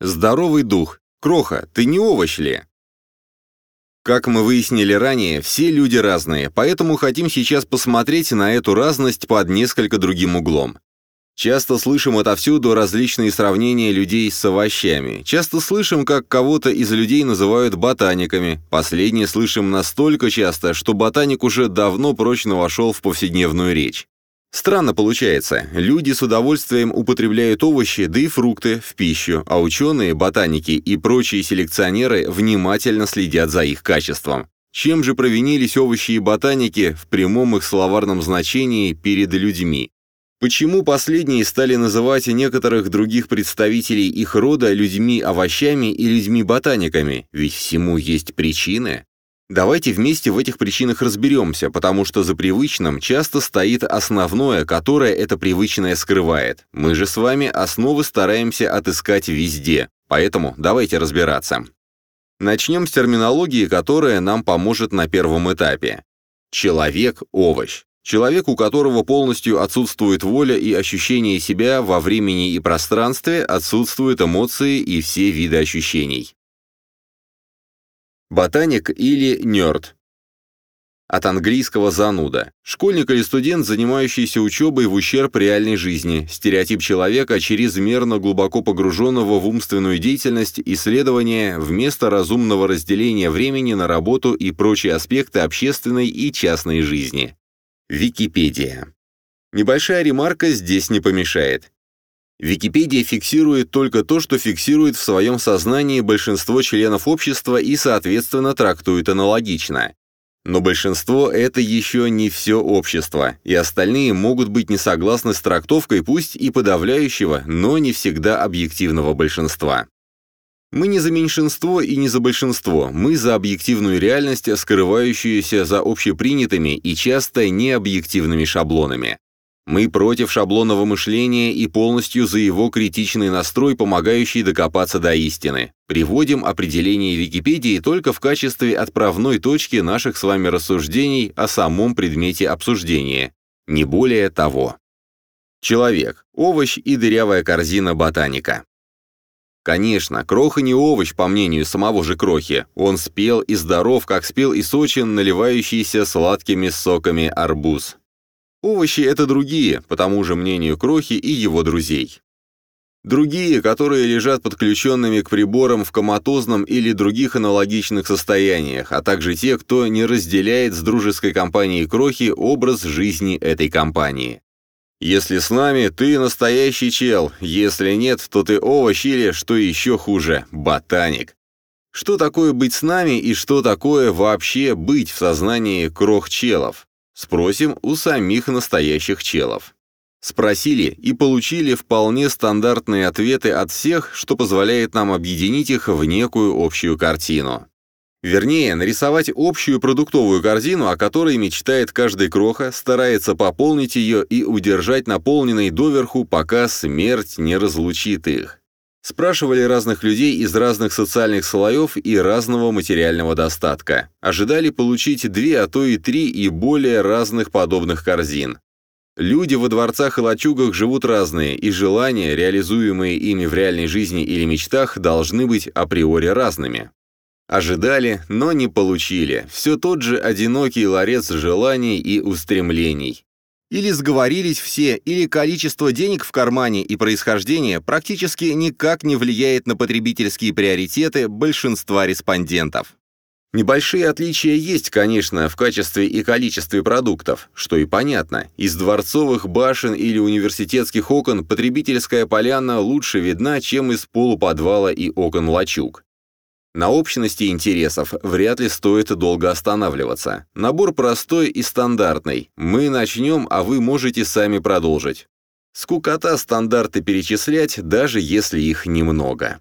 Здоровый дух. Кроха, ты не овощ ли? Как мы выяснили ранее, все люди разные, поэтому хотим сейчас посмотреть на эту разность под несколько другим углом. Часто слышим отовсюду различные сравнения людей с овощами. Часто слышим, как кого-то из людей называют ботаниками. Последнее слышим настолько часто, что ботаник уже давно прочно вошел в повседневную речь. Странно получается, люди с удовольствием употребляют овощи, да и фрукты в пищу, а ученые, ботаники и прочие селекционеры внимательно следят за их качеством. Чем же провинились овощи и ботаники в прямом их словарном значении перед людьми? Почему последние стали называть некоторых других представителей их рода людьми-овощами и людьми-ботаниками? Ведь всему есть причины. Давайте вместе в этих причинах разберемся, потому что за привычным часто стоит основное, которое это привычное скрывает. Мы же с вами основы стараемся отыскать везде, поэтому давайте разбираться. Начнем с терминологии, которая нам поможет на первом этапе. Человек – овощ. Человек, у которого полностью отсутствует воля и ощущение себя во времени и пространстве, отсутствуют эмоции и все виды ощущений. Ботаник или нерд. От английского «зануда». Школьник или студент, занимающийся учебой в ущерб реальной жизни. Стереотип человека, чрезмерно глубоко погруженного в умственную деятельность, исследования, вместо разумного разделения времени на работу и прочие аспекты общественной и частной жизни. Википедия. Небольшая ремарка здесь не помешает. Википедия фиксирует только то, что фиксирует в своем сознании большинство членов общества и, соответственно, трактует аналогично. Но большинство – это еще не все общество, и остальные могут быть не согласны с трактовкой пусть и подавляющего, но не всегда объективного большинства. Мы не за меньшинство и не за большинство, мы за объективную реальность, скрывающуюся за общепринятыми и часто необъективными шаблонами. Мы против шаблонного мышления и полностью за его критичный настрой, помогающий докопаться до истины. Приводим определение Википедии только в качестве отправной точки наших с вами рассуждений о самом предмете обсуждения. Не более того. Человек, овощ и дырявая корзина ботаника. Конечно, Кроха не овощ, по мнению самого же Крохи. Он спел и здоров, как спел и сочен, наливающийся сладкими соками арбуз. Овощи — это другие, по тому же мнению Крохи и его друзей. Другие, которые лежат подключенными к приборам в коматозном или других аналогичных состояниях, а также те, кто не разделяет с дружеской компанией Крохи образ жизни этой компании. Если с нами, ты настоящий чел, если нет, то ты овощ или, что еще хуже, ботаник. Что такое быть с нами и что такое вообще быть в сознании крох-челов? Спросим у самих настоящих челов. Спросили и получили вполне стандартные ответы от всех, что позволяет нам объединить их в некую общую картину. Вернее, нарисовать общую продуктовую корзину, о которой мечтает каждый кроха, старается пополнить ее и удержать наполненной доверху, пока смерть не разлучит их. Спрашивали разных людей из разных социальных слоев и разного материального достатка. Ожидали получить две, а то и три и более разных подобных корзин. Люди во дворцах и лачугах живут разные, и желания, реализуемые ими в реальной жизни или мечтах, должны быть априори разными. Ожидали, но не получили. Все тот же одинокий ларец желаний и устремлений. Или сговорились все, или количество денег в кармане и происхождение практически никак не влияет на потребительские приоритеты большинства респондентов. Небольшие отличия есть, конечно, в качестве и количестве продуктов, что и понятно. Из дворцовых башен или университетских окон потребительская поляна лучше видна, чем из полуподвала и окон лачуг. На общности интересов вряд ли стоит долго останавливаться. Набор простой и стандартный. Мы начнем, а вы можете сами продолжить. Скукота стандарты перечислять, даже если их немного.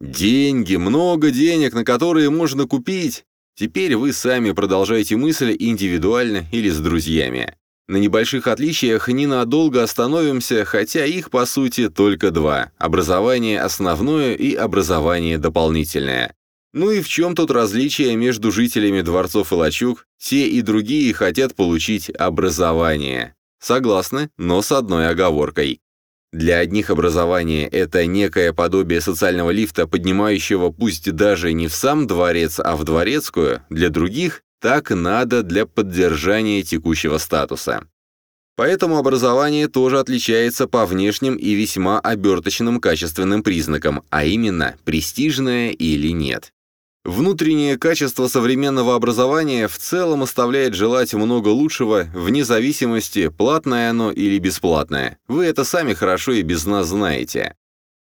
Деньги, много денег, на которые можно купить. Теперь вы сами продолжаете мысль индивидуально или с друзьями. На небольших отличиях ненадолго остановимся, хотя их, по сути, только два – образование основное и образование дополнительное. Ну и в чем тут различие между жителями дворцов и лачуг? Те и другие хотят получить образование. Согласны, но с одной оговоркой. Для одних образование – это некое подобие социального лифта, поднимающего пусть даже не в сам дворец, а в дворецкую, для других – так надо для поддержания текущего статуса. Поэтому образование тоже отличается по внешним и весьма оберточным качественным признакам, а именно, престижное или нет. Внутреннее качество современного образования в целом оставляет желать много лучшего, вне зависимости, платное оно или бесплатное. Вы это сами хорошо и без нас знаете.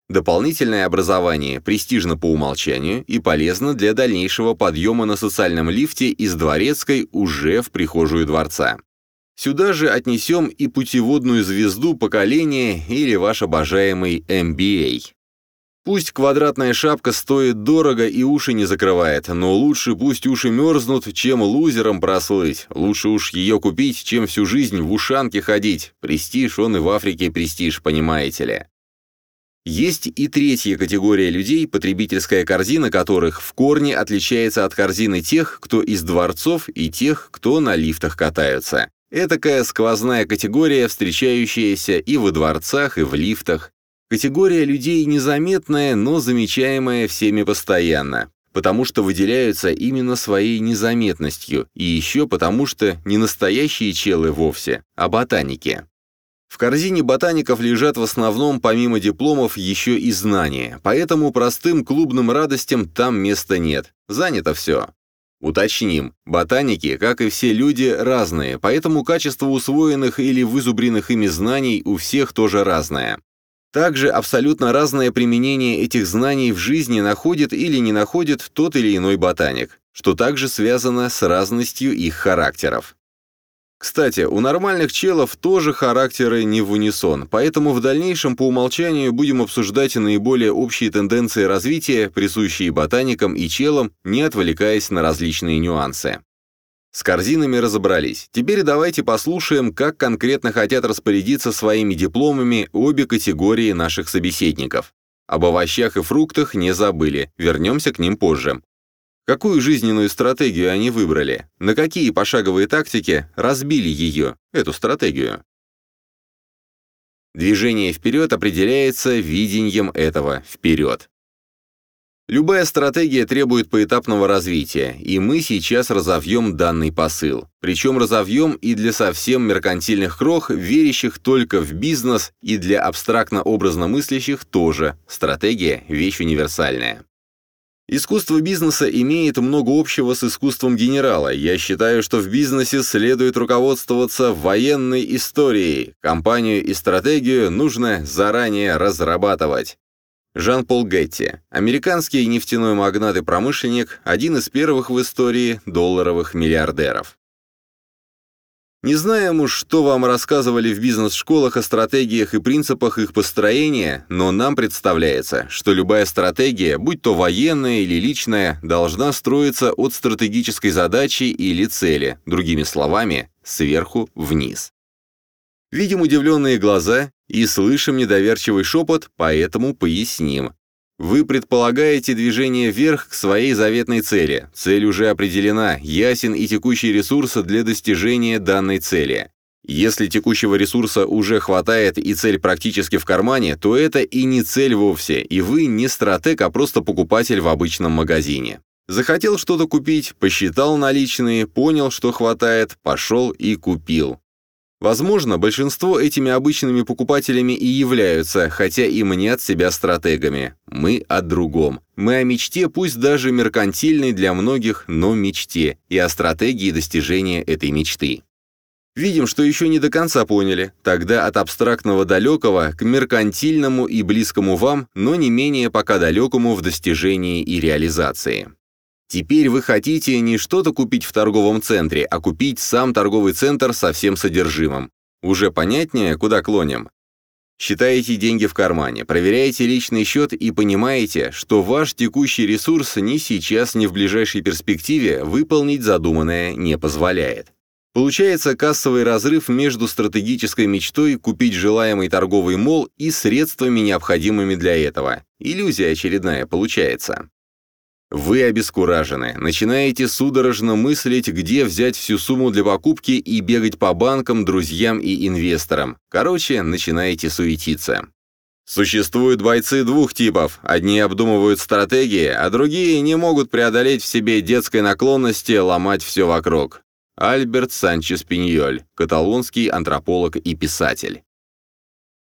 Дополнительное образование престижно по умолчанию и полезно для дальнейшего подъема на социальном лифте из дворецкой уже в прихожую дворца. Сюда же отнесем и путеводную звезду поколения или ваш обожаемый MBA. Пусть квадратная шапка стоит дорого и уши не закрывает, но лучше пусть уши мерзнут, чем лузером прослыть. Лучше уж ее купить, чем всю жизнь в ушанке ходить. Престиж, он и в Африке престиж, понимаете ли. Есть и третья категория людей, потребительская корзина которых в корне отличается от корзины тех, кто из дворцов и тех, кто на лифтах катаются. Этакая сквозная категория, встречающаяся и во дворцах, и в лифтах. Категория людей незаметная, но замечаемая всеми постоянно, потому что выделяются именно своей незаметностью, и еще потому что не настоящие челы вовсе, а ботаники. В корзине ботаников лежат в основном, помимо дипломов, еще и знания, поэтому простым клубным радостям там места нет, занято все. Уточним, ботаники, как и все люди, разные, поэтому качество усвоенных или вызубренных ими знаний у всех тоже разное. Также абсолютно разное применение этих знаний в жизни находит или не находит тот или иной ботаник, что также связано с разностью их характеров. Кстати, у нормальных челов тоже характеры не в унисон, поэтому в дальнейшем по умолчанию будем обсуждать наиболее общие тенденции развития, присущие ботаникам и челам, не отвлекаясь на различные нюансы. С корзинами разобрались. Теперь давайте послушаем, как конкретно хотят распорядиться своими дипломами обе категории наших собеседников. Об овощах и фруктах не забыли, вернемся к ним позже. Какую жизненную стратегию они выбрали? На какие пошаговые тактики разбили ее, эту стратегию? Движение вперед определяется видением этого вперед. Любая стратегия требует поэтапного развития, и мы сейчас разовьем данный посыл. Причем разовьем и для совсем меркантильных крох, верящих только в бизнес, и для абстрактно-образно мыслящих тоже. Стратегия – вещь универсальная. Искусство бизнеса имеет много общего с искусством генерала. Я считаю, что в бизнесе следует руководствоваться военной историей. Компанию и стратегию нужно заранее разрабатывать. Жан-Пол Гетти, американский нефтяной магнат и промышленник, один из первых в истории долларовых миллиардеров. Не знаем уж, что вам рассказывали в бизнес-школах о стратегиях и принципах их построения, но нам представляется, что любая стратегия, будь то военная или личная, должна строиться от стратегической задачи или цели, другими словами, сверху вниз. Видим удивленные глаза и слышим недоверчивый шепот, поэтому поясним. Вы предполагаете движение вверх к своей заветной цели. Цель уже определена, ясен и текущий ресурс для достижения данной цели. Если текущего ресурса уже хватает и цель практически в кармане, то это и не цель вовсе, и вы не стратег, а просто покупатель в обычном магазине. Захотел что-то купить, посчитал наличные, понял, что хватает, пошел и купил. Возможно, большинство этими обычными покупателями и являются, хотя и мнят себя стратегами. Мы о другом. Мы о мечте, пусть даже меркантильной для многих, но мечте, и о стратегии достижения этой мечты. Видим, что еще не до конца поняли. Тогда от абстрактного далекого к меркантильному и близкому вам, но не менее пока далекому в достижении и реализации. Теперь вы хотите не что-то купить в торговом центре, а купить сам торговый центр со всем содержимым. Уже понятнее, куда клоним? Считаете деньги в кармане, проверяете личный счет и понимаете, что ваш текущий ресурс ни сейчас, ни в ближайшей перспективе выполнить задуманное не позволяет. Получается кассовый разрыв между стратегической мечтой купить желаемый торговый мол и средствами, необходимыми для этого. Иллюзия очередная получается. Вы обескуражены, начинаете судорожно мыслить, где взять всю сумму для покупки и бегать по банкам, друзьям и инвесторам. Короче, начинаете суетиться. Существуют бойцы двух типов. Одни обдумывают стратегии, а другие не могут преодолеть в себе детской наклонности ломать все вокруг. Альберт Санчес Пиньоль, каталонский антрополог и писатель.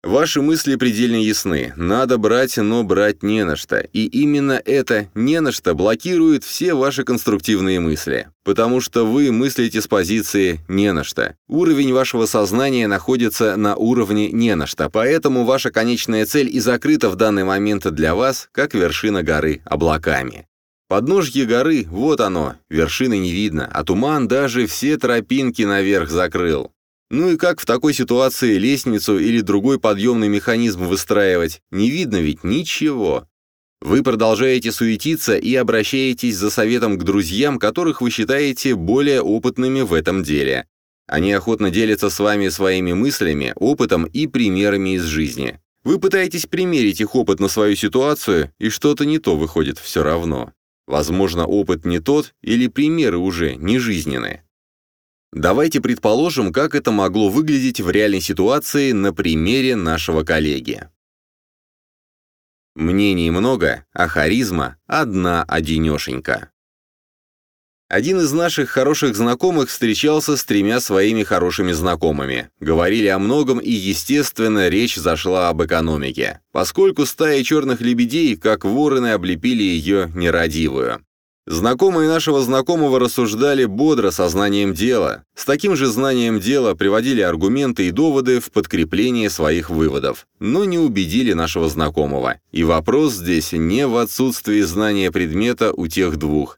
Ваши мысли предельно ясны. Надо брать, но брать не на что. И именно это «не на что» блокирует все ваши конструктивные мысли. Потому что вы мыслите с позиции «не на что». Уровень вашего сознания находится на уровне «не на что», поэтому ваша конечная цель и закрыта в данный момент для вас, как вершина горы облаками. Подножье горы, вот оно, вершины не видно, а туман даже все тропинки наверх закрыл. Ну и как в такой ситуации лестницу или другой подъемный механизм выстраивать? Не видно ведь ничего. Вы продолжаете суетиться и обращаетесь за советом к друзьям, которых вы считаете более опытными в этом деле. Они охотно делятся с вами своими мыслями, опытом и примерами из жизни. Вы пытаетесь примерить их опыт на свою ситуацию, и что-то не то выходит все равно. Возможно, опыт не тот, или примеры уже не жизненные. Давайте предположим, как это могло выглядеть в реальной ситуации на примере нашего коллеги. Мнений много, а харизма одна одинешенька. Один из наших хороших знакомых встречался с тремя своими хорошими знакомыми. Говорили о многом, и, естественно, речь зашла об экономике, поскольку стаи черных лебедей, как вороны, облепили ее нерадивую. Знакомые нашего знакомого рассуждали бодро сознанием дела. С таким же знанием дела приводили аргументы и доводы в подкрепление своих выводов, но не убедили нашего знакомого. И вопрос здесь не в отсутствии знания предмета у тех двух.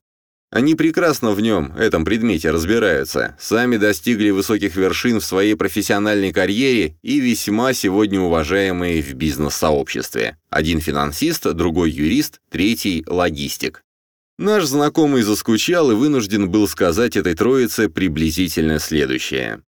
Они прекрасно в нем, этом предмете, разбираются, сами достигли высоких вершин в своей профессиональной карьере и весьма сегодня уважаемые в бизнес-сообществе. Один финансист, другой юрист, третий логистик. Наш знакомый заскучал и вынужден был сказать этой троице приблизительно следующее.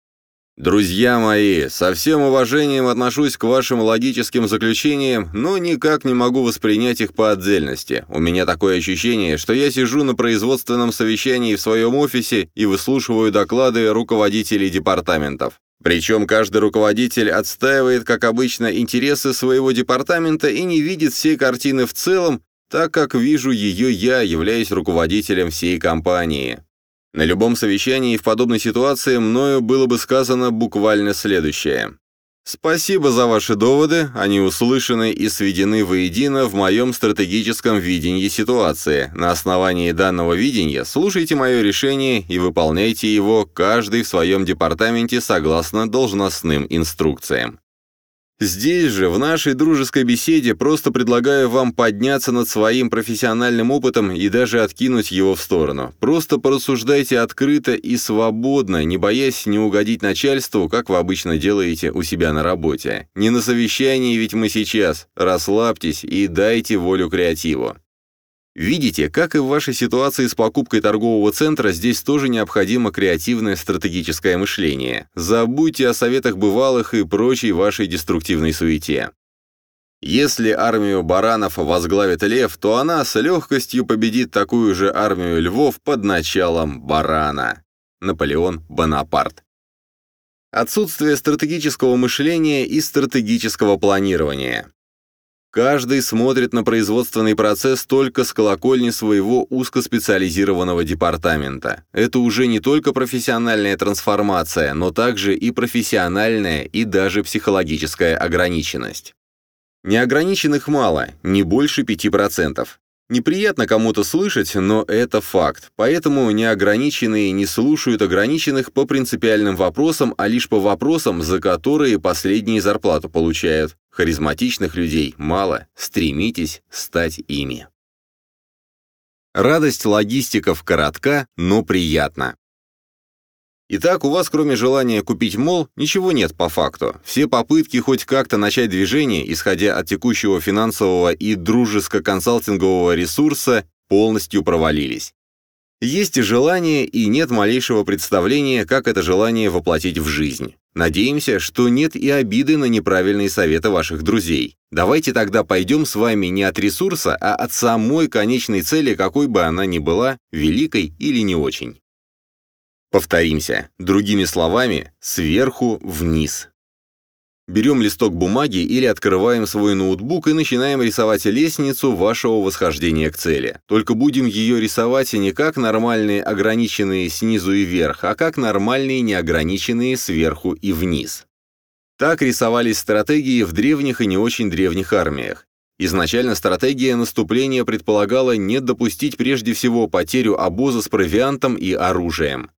«Друзья мои, со всем уважением отношусь к вашим логическим заключениям, но никак не могу воспринять их по отдельности. У меня такое ощущение, что я сижу на производственном совещании в своем офисе и выслушиваю доклады руководителей департаментов. Причем каждый руководитель отстаивает, как обычно, интересы своего департамента и не видит всей картины в целом, так как вижу ее я, являюсь руководителем всей компании. На любом совещании в подобной ситуации мною было бы сказано буквально следующее. Спасибо за ваши доводы, они услышаны и сведены воедино в моем стратегическом видении ситуации. На основании данного видения слушайте мое решение и выполняйте его каждый в своем департаменте согласно должностным инструкциям. Здесь же, в нашей дружеской беседе, просто предлагаю вам подняться над своим профессиональным опытом и даже откинуть его в сторону. Просто порассуждайте открыто и свободно, не боясь не угодить начальству, как вы обычно делаете у себя на работе. Не на совещании ведь мы сейчас. Расслабьтесь и дайте волю креативу. Видите, как и в вашей ситуации с покупкой торгового центра, здесь тоже необходимо креативное стратегическое мышление. Забудьте о советах бывалых и прочей вашей деструктивной суете. Если армию баранов возглавит лев, то она с легкостью победит такую же армию львов под началом барана. Наполеон Бонапарт. Отсутствие стратегического мышления и стратегического планирования. Каждый смотрит на производственный процесс только с колокольни своего узкоспециализированного департамента. Это уже не только профессиональная трансформация, но также и профессиональная и даже психологическая ограниченность. Неограниченных мало, не больше 5%. Неприятно кому-то слышать, но это факт. Поэтому неограниченные не слушают ограниченных по принципиальным вопросам, а лишь по вопросам, за которые последние зарплату получают. Харизматичных людей мало, стремитесь стать ими. Радость логистиков коротка, но приятна. Итак, у вас кроме желания купить мол, ничего нет по факту. Все попытки хоть как-то начать движение, исходя от текущего финансового и дружеско-консалтингового ресурса, полностью провалились. Есть желание, и нет малейшего представления, как это желание воплотить в жизнь. Надеемся, что нет и обиды на неправильные советы ваших друзей. Давайте тогда пойдем с вами не от ресурса, а от самой конечной цели, какой бы она ни была, великой или не очень. Повторимся, другими словами, сверху вниз. Берем листок бумаги или открываем свой ноутбук и начинаем рисовать лестницу вашего восхождения к цели. Только будем ее рисовать не как нормальные ограниченные снизу и вверх, а как нормальные неограниченные сверху и вниз. Так рисовались стратегии в древних и не очень древних армиях. Изначально стратегия наступления предполагала не допустить прежде всего потерю обоза с провиантом и оружием.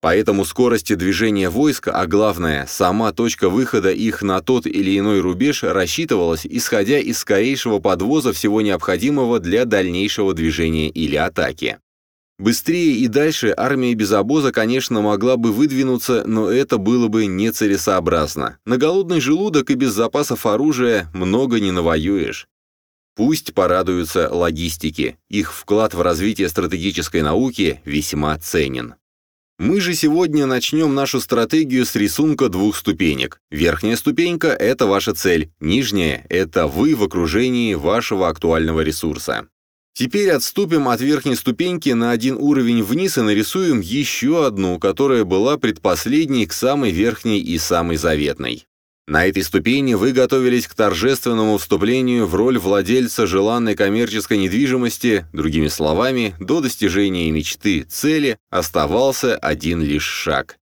Поэтому скорости движения войска, а главное, сама точка выхода их на тот или иной рубеж рассчитывалась, исходя из скорейшего подвоза всего необходимого для дальнейшего движения или атаки. Быстрее и дальше армия без обоза, конечно, могла бы выдвинуться, но это было бы нецелесообразно. На голодный желудок и без запасов оружия много не навоюешь. Пусть порадуются логистики, их вклад в развитие стратегической науки весьма ценен. Мы же сегодня начнем нашу стратегию с рисунка двух ступенек. Верхняя ступенька – это ваша цель, нижняя – это вы в окружении вашего актуального ресурса. Теперь отступим от верхней ступеньки на один уровень вниз и нарисуем еще одну, которая была предпоследней к самой верхней и самой заветной. На этой ступени вы готовились к торжественному вступлению в роль владельца желанной коммерческой недвижимости, другими словами, до достижения мечты, цели оставался один лишь шаг.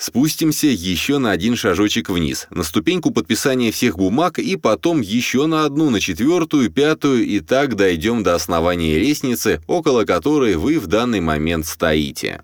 Спустимся еще на один шажочек вниз, на ступеньку подписания всех бумаг и потом еще на одну, на четвертую, пятую и так дойдем до основания лестницы, около которой вы в данный момент стоите.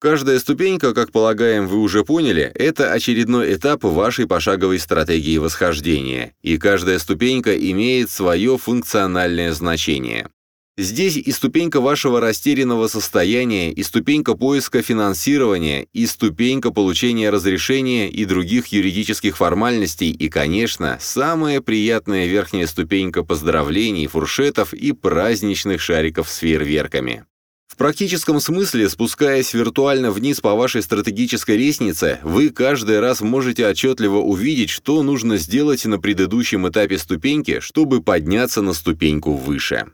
Каждая ступенька, как полагаем, вы уже поняли, это очередной этап вашей пошаговой стратегии восхождения, и каждая ступенька имеет свое функциональное значение. Здесь и ступенька вашего растерянного состояния, и ступенька поиска финансирования, и ступенька получения разрешения и других юридических формальностей, и, конечно, самая приятная верхняя ступенька поздравлений, фуршетов и праздничных шариков с фейерверками. В практическом смысле, спускаясь виртуально вниз по вашей стратегической лестнице, вы каждый раз можете отчетливо увидеть, что нужно сделать на предыдущем этапе ступеньки, чтобы подняться на ступеньку выше.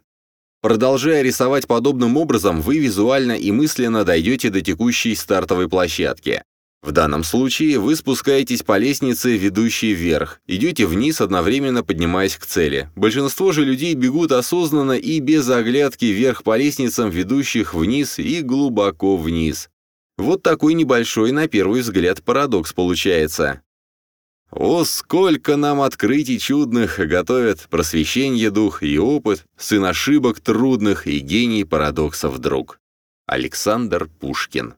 Продолжая рисовать подобным образом, вы визуально и мысленно дойдете до текущей стартовой площадки. В данном случае вы спускаетесь по лестнице, ведущей вверх, идете вниз, одновременно поднимаясь к цели. Большинство же людей бегут осознанно и без оглядки вверх по лестницам, ведущих вниз и глубоко вниз. Вот такой небольшой, на первый взгляд, парадокс получается. О, сколько нам открытий чудных готовят просвещение дух и опыт, сын ошибок трудных и гений парадоксов друг. Александр Пушкин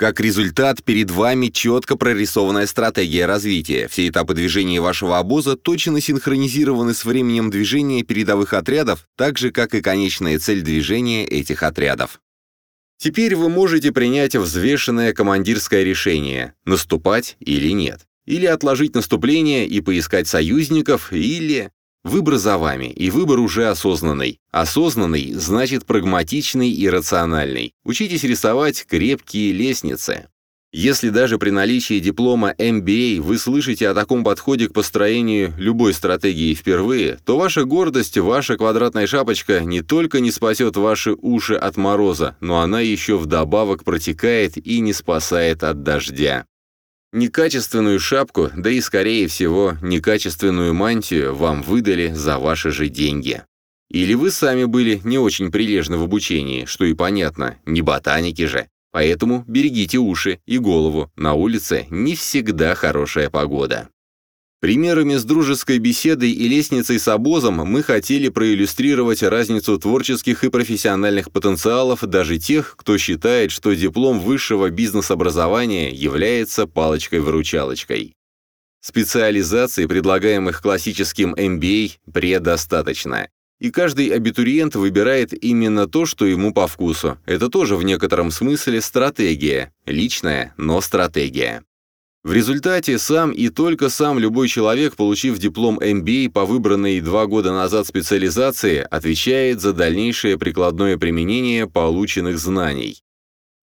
как результат, перед вами четко прорисованная стратегия развития. Все этапы движения вашего обоза точно синхронизированы с временем движения передовых отрядов, так же, как и конечная цель движения этих отрядов. Теперь вы можете принять взвешенное командирское решение – наступать или нет. Или отложить наступление и поискать союзников, или... Выбор за вами, и выбор уже осознанный. Осознанный значит прагматичный и рациональный. Учитесь рисовать крепкие лестницы. Если даже при наличии диплома MBA вы слышите о таком подходе к построению любой стратегии впервые, то ваша гордость, ваша квадратная шапочка не только не спасет ваши уши от мороза, но она еще вдобавок протекает и не спасает от дождя. Некачественную шапку, да и, скорее всего, некачественную мантию вам выдали за ваши же деньги. Или вы сами были не очень прилежны в обучении, что и понятно, не ботаники же. Поэтому берегите уши и голову, на улице не всегда хорошая погода. Примерами с дружеской беседой и лестницей с обозом мы хотели проиллюстрировать разницу творческих и профессиональных потенциалов даже тех, кто считает, что диплом высшего бизнес-образования является палочкой-выручалочкой. Специализаций, предлагаемых классическим MBA, предостаточно. И каждый абитуриент выбирает именно то, что ему по вкусу. Это тоже в некотором смысле стратегия. Личная, но стратегия. В результате сам и только сам любой человек, получив диплом MBA по выбранной два года назад специализации, отвечает за дальнейшее прикладное применение полученных знаний.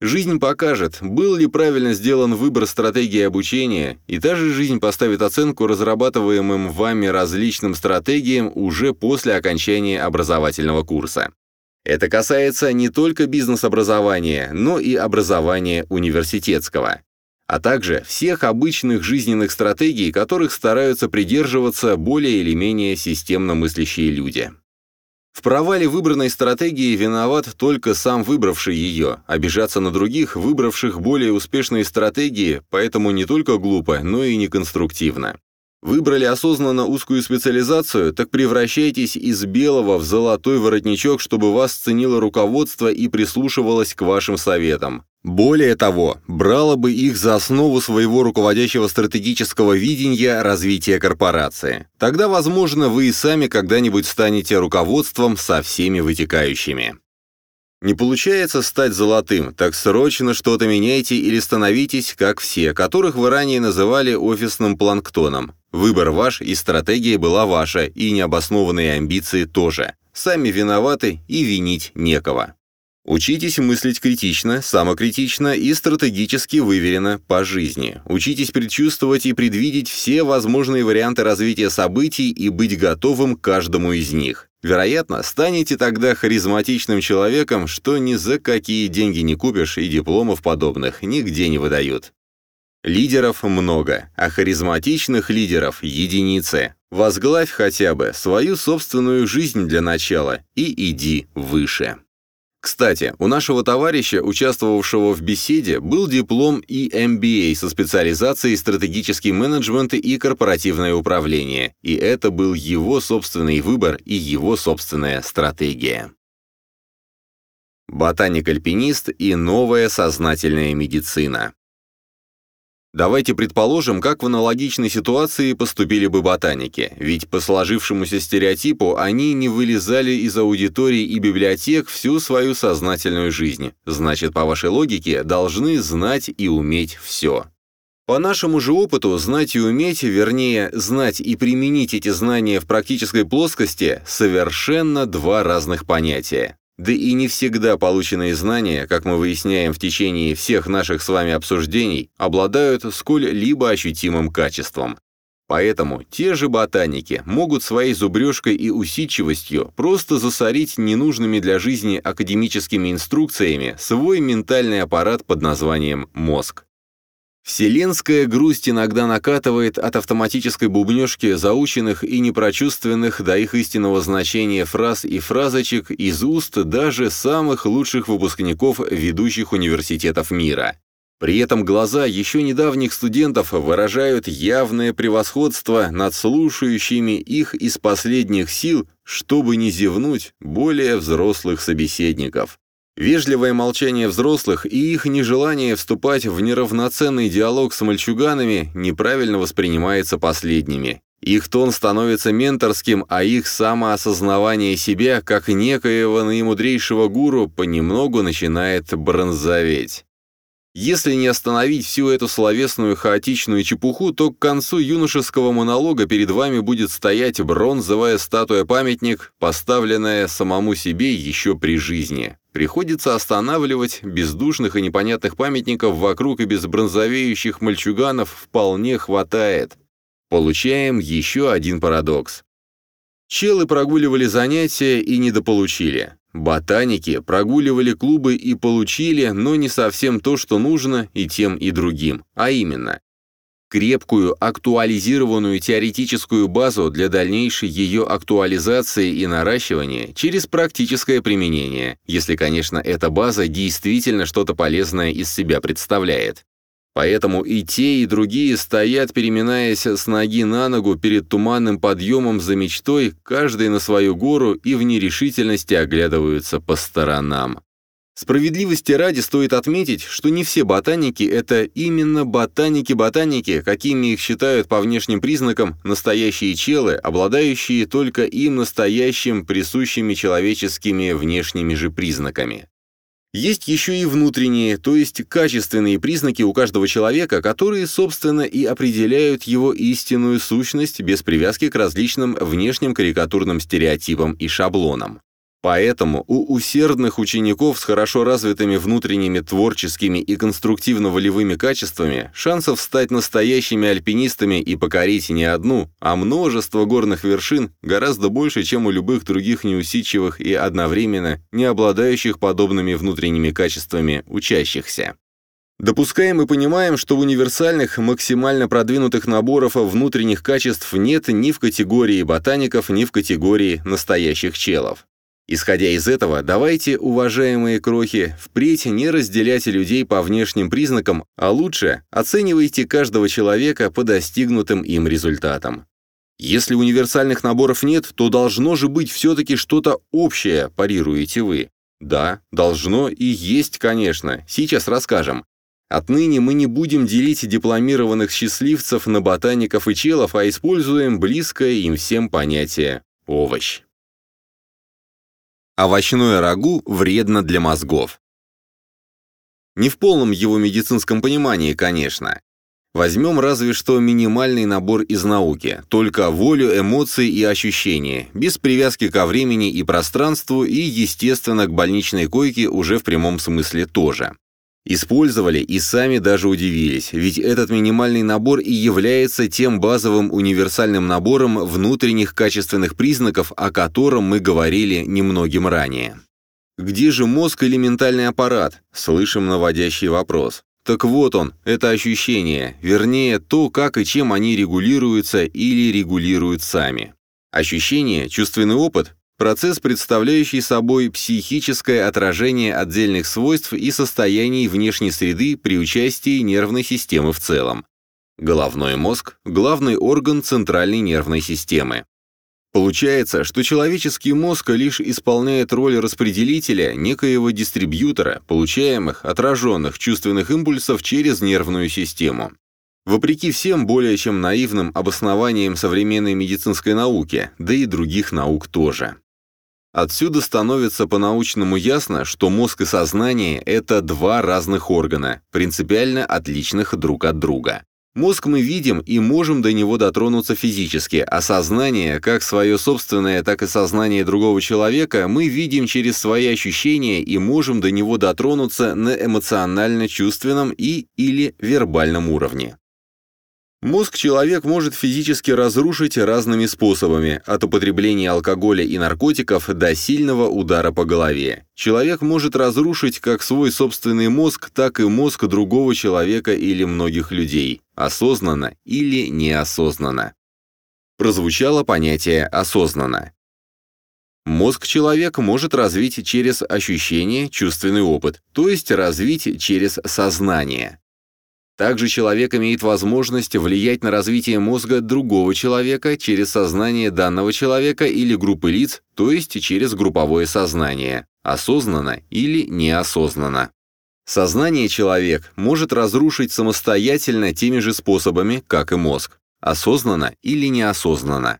Жизнь покажет, был ли правильно сделан выбор стратегии обучения, и та же жизнь поставит оценку разрабатываемым вами различным стратегиям уже после окончания образовательного курса. Это касается не только бизнес-образования, но и образования университетского. А также всех обычных жизненных стратегий, которых стараются придерживаться более или менее системно мыслящие люди. В провале выбранной стратегии виноват только сам выбравший ее, обижаться на других, выбравших более успешные стратегии, поэтому не только глупо, но и неконструктивно. Выбрали осознанно узкую специализацию, так превращайтесь из белого в золотой воротничок, чтобы вас ценило руководство и прислушивалось к вашим советам. Более того, брало бы их за основу своего руководящего стратегического видения развития корпорации. Тогда, возможно, вы и сами когда-нибудь станете руководством со всеми вытекающими. Не получается стать золотым, так срочно что-то меняйте или становитесь, как все, которых вы ранее называли офисным планктоном. Выбор ваш, и стратегия была ваша, и необоснованные амбиции тоже. Сами виноваты и винить некого. Учитесь мыслить критично, самокритично и стратегически выверенно по жизни. Учитесь предчувствовать и предвидеть все возможные варианты развития событий и быть готовым к каждому из них. Вероятно, станете тогда харизматичным человеком, что ни за какие деньги не купишь и дипломов подобных нигде не выдают. Лидеров много, а харизматичных лидеров – единицы. Возглавь хотя бы свою собственную жизнь для начала и иди выше. Кстати, у нашего товарища, участвовавшего в беседе, был диплом и MBA со специализацией стратегический менеджмент и корпоративное управление, и это был его собственный выбор и его собственная стратегия. Ботаник-альпинист и новая сознательная медицина. Давайте предположим, как в аналогичной ситуации поступили бы ботаники, ведь по сложившемуся стереотипу они не вылезали из аудиторий и библиотек всю свою сознательную жизнь. Значит, по вашей логике, должны знать и уметь все. По нашему же опыту, знать и уметь, вернее, знать и применить эти знания в практической плоскости, совершенно два разных понятия. Да и не всегда полученные знания, как мы выясняем в течение всех наших с вами обсуждений, обладают сколь-либо ощутимым качеством. Поэтому те же ботаники могут своей зубрежкой и усидчивостью просто засорить ненужными для жизни академическими инструкциями свой ментальный аппарат под названием мозг. Вселенская грусть иногда накатывает от автоматической бубнежки заученных и непрочувственных до их истинного значения фраз и фразочек из уст даже самых лучших выпускников ведущих университетов мира. При этом глаза еще недавних студентов выражают явное превосходство над слушающими их из последних сил, чтобы не зевнуть более взрослых собеседников. Вежливое молчание взрослых и их нежелание вступать в неравноценный диалог с мальчуганами неправильно воспринимается последними. Их тон становится менторским, а их самоосознавание себя, как некоего наимудрейшего гуру, понемногу начинает бронзоветь. Если не остановить всю эту словесную хаотичную чепуху, то к концу юношеского монолога перед вами будет стоять бронзовая статуя-памятник, поставленная самому себе еще при жизни. Приходится останавливать бездушных и непонятных памятников вокруг и без бронзовеющих мальчуганов вполне хватает. Получаем еще один парадокс. Челы прогуливали занятия и недополучили. Ботаники прогуливали клубы и получили, но не совсем то, что нужно и тем, и другим, а именно крепкую, актуализированную теоретическую базу для дальнейшей ее актуализации и наращивания через практическое применение, если, конечно, эта база действительно что-то полезное из себя представляет. Поэтому и те, и другие стоят, переминаясь с ноги на ногу перед туманным подъемом за мечтой, каждый на свою гору и в нерешительности оглядываются по сторонам. Справедливости ради стоит отметить, что не все ботаники – это именно ботаники-ботаники, какими их считают по внешним признакам настоящие челы, обладающие только им настоящим присущими человеческими внешними же признаками. Есть еще и внутренние, то есть качественные признаки у каждого человека, которые, собственно, и определяют его истинную сущность без привязки к различным внешним карикатурным стереотипам и шаблонам. Поэтому у усердных учеников с хорошо развитыми внутренними творческими и конструктивно-волевыми качествами шансов стать настоящими альпинистами и покорить не одну, а множество горных вершин гораздо больше, чем у любых других неусидчивых и одновременно не обладающих подобными внутренними качествами учащихся. Допускаем и понимаем, что универсальных, максимально продвинутых наборов внутренних качеств нет ни в категории ботаников, ни в категории настоящих челов. Исходя из этого, давайте, уважаемые крохи, впредь не разделяйте людей по внешним признакам, а лучше оценивайте каждого человека по достигнутым им результатам. Если универсальных наборов нет, то должно же быть все-таки что-то общее, парируете вы. Да, должно и есть, конечно, сейчас расскажем. Отныне мы не будем делить дипломированных счастливцев на ботаников и челов, а используем близкое им всем понятие «овощ». Овощное рагу вредно для мозгов. Не в полном его медицинском понимании, конечно. Возьмем разве что минимальный набор из науки, только волю, эмоции и ощущения, без привязки ко времени и пространству и, естественно, к больничной койке уже в прямом смысле тоже. Использовали и сами даже удивились, ведь этот минимальный набор и является тем базовым универсальным набором внутренних качественных признаков, о котором мы говорили немногим ранее. Где же мозг или ментальный аппарат? Слышим наводящий вопрос. Так вот он, это ощущение, вернее, то, как и чем они регулируются или регулируют сами. Ощущение, чувственный опыт Процесс, представляющий собой психическое отражение отдельных свойств и состояний внешней среды при участии нервной системы в целом. Головной мозг – главный орган центральной нервной системы. Получается, что человеческий мозг лишь исполняет роль распределителя, некоего дистрибьютора, получаемых, отраженных чувственных импульсов через нервную систему. Вопреки всем более чем наивным обоснованиям современной медицинской науки, да и других наук тоже. Отсюда становится по-научному ясно, что мозг и сознание – это два разных органа, принципиально отличных друг от друга. Мозг мы видим и можем до него дотронуться физически, а сознание, как свое собственное, так и сознание другого человека, мы видим через свои ощущения и можем до него дотронуться на эмоционально-чувственном и или вербальном уровне. Мозг человек может физически разрушить разными способами, от употребления алкоголя и наркотиков до сильного удара по голове. Человек может разрушить как свой собственный мозг, так и мозг другого человека или многих людей, осознанно или неосознанно. Прозвучало понятие «осознанно». Мозг человек может развить через ощущение, чувственный опыт, то есть развить через сознание. Также человек имеет возможность влиять на развитие мозга другого человека через сознание данного человека или группы лиц, то есть через групповое сознание, осознанно или неосознанно. Сознание человек может разрушить самостоятельно теми же способами, как и мозг, осознанно или неосознанно.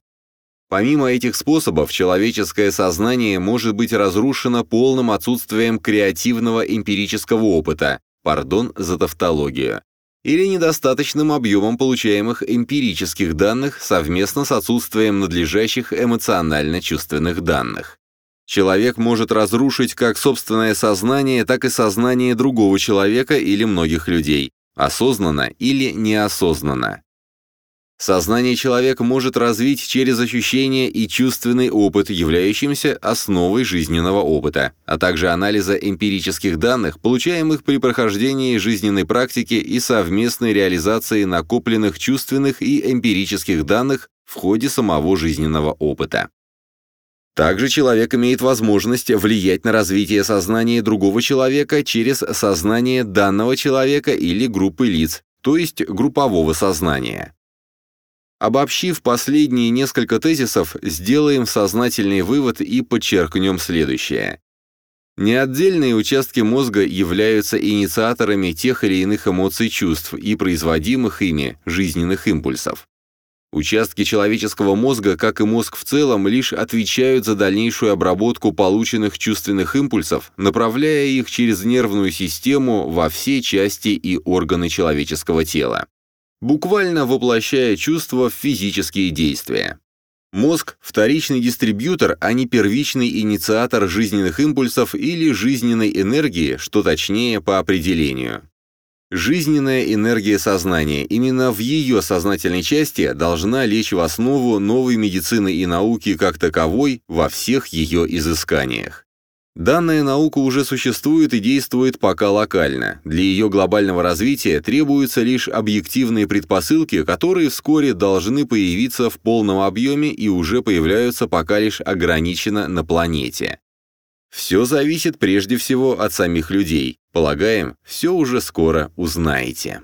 Помимо этих способов, человеческое сознание может быть разрушено полным отсутствием креативного эмпирического опыта, пардон за тавтологию, или недостаточным объемом получаемых эмпирических данных совместно с отсутствием надлежащих эмоционально-чувственных данных. Человек может разрушить как собственное сознание, так и сознание другого человека или многих людей, осознанно или неосознанно. Сознание человека может развить через ощущения и чувственный опыт, являющимся основой жизненного опыта, а также анализа эмпирических данных, получаемых при прохождении жизненной практики и совместной реализации накопленных чувственных и эмпирических данных в ходе самого жизненного опыта. Также человек имеет возможность влиять на развитие сознания другого человека через сознание данного человека или группы лиц, то есть группового сознания. Обобщив последние несколько тезисов, сделаем сознательный вывод и подчеркнем следующее. Неотдельные участки мозга являются инициаторами тех или иных эмоций чувств и производимых ими жизненных импульсов. Участки человеческого мозга, как и мозг в целом, лишь отвечают за дальнейшую обработку полученных чувственных импульсов, направляя их через нервную систему во все части и органы человеческого тела буквально воплощая чувства в физические действия. Мозг – вторичный дистрибьютор, а не первичный инициатор жизненных импульсов или жизненной энергии, что точнее по определению. Жизненная энергия сознания именно в ее сознательной части должна лечь в основу новой медицины и науки как таковой во всех ее изысканиях. Данная наука уже существует и действует пока локально. Для ее глобального развития требуются лишь объективные предпосылки, которые вскоре должны появиться в полном объеме и уже появляются пока лишь ограниченно на планете. Все зависит прежде всего от самих людей. Полагаем, все уже скоро узнаете.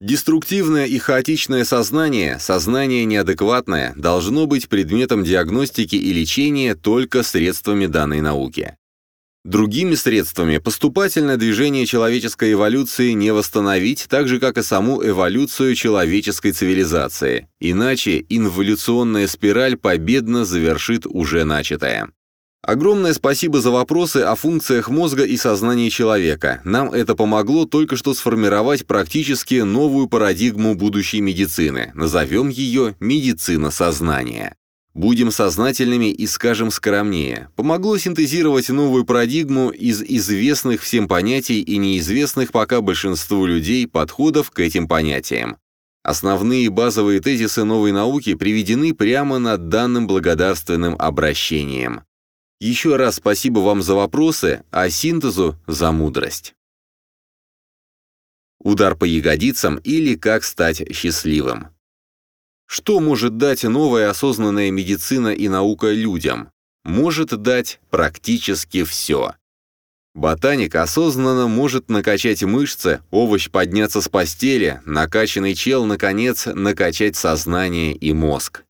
Деструктивное и хаотичное сознание, сознание неадекватное, должно быть предметом диагностики и лечения только средствами данной науки. Другими средствами поступательное движение человеческой эволюции не восстановить, так же как и саму эволюцию человеческой цивилизации. Иначе инволюционная спираль победно завершит уже начатое. Огромное спасибо за вопросы о функциях мозга и сознания человека. Нам это помогло только что сформировать практически новую парадигму будущей медицины. Назовем ее «медицина сознания». Будем сознательными и скажем скромнее. Помогло синтезировать новую парадигму из известных всем понятий и неизвестных пока большинству людей подходов к этим понятиям. Основные базовые тезисы новой науки приведены прямо над данным благодарственным обращением. Еще раз спасибо вам за вопросы, а синтезу – за мудрость. Удар по ягодицам или как стать счастливым. Что может дать новая осознанная медицина и наука людям? Может дать практически все. Ботаник осознанно может накачать мышцы, овощ подняться с постели, накачанный чел, наконец, накачать сознание и мозг.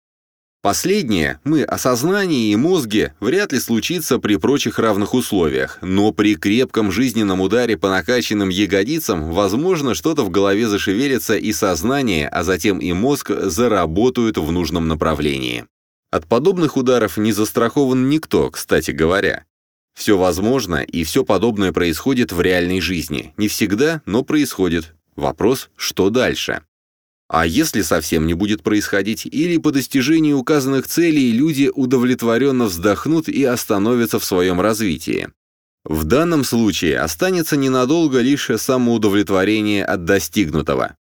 Последнее, мы о сознании и мозге, вряд ли случится при прочих равных условиях, но при крепком жизненном ударе по накачанным ягодицам, возможно, что-то в голове зашевелится и сознание, а затем и мозг заработают в нужном направлении. От подобных ударов не застрахован никто, кстати говоря. Все возможно, и все подобное происходит в реальной жизни. Не всегда, но происходит. Вопрос, что дальше? А если совсем не будет происходить, или по достижении указанных целей люди удовлетворенно вздохнут и остановятся в своем развитии? В данном случае останется ненадолго лишь самоудовлетворение от достигнутого.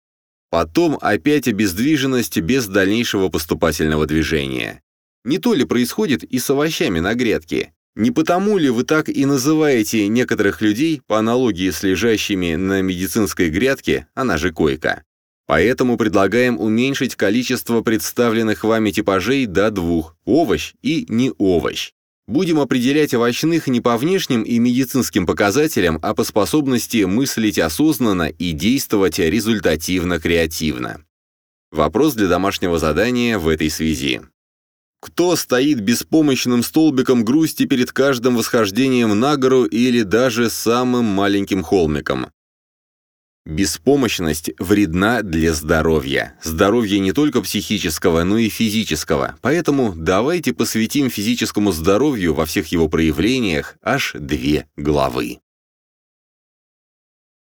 Потом опять обездвиженность без дальнейшего поступательного движения. Не то ли происходит и с овощами на грядке? Не потому ли вы так и называете некоторых людей, по аналогии с лежащими на медицинской грядке, она же койка? Поэтому предлагаем уменьшить количество представленных вами типажей до двух – овощ и не овощ. Будем определять овощных не по внешним и медицинским показателям, а по способности мыслить осознанно и действовать результативно-креативно. Вопрос для домашнего задания в этой связи. Кто стоит беспомощным столбиком грусти перед каждым восхождением на гору или даже самым маленьким холмиком? Беспомощность вредна для здоровья. Здоровья не только психического, но и физического. Поэтому давайте посвятим физическому здоровью во всех его проявлениях аж две главы.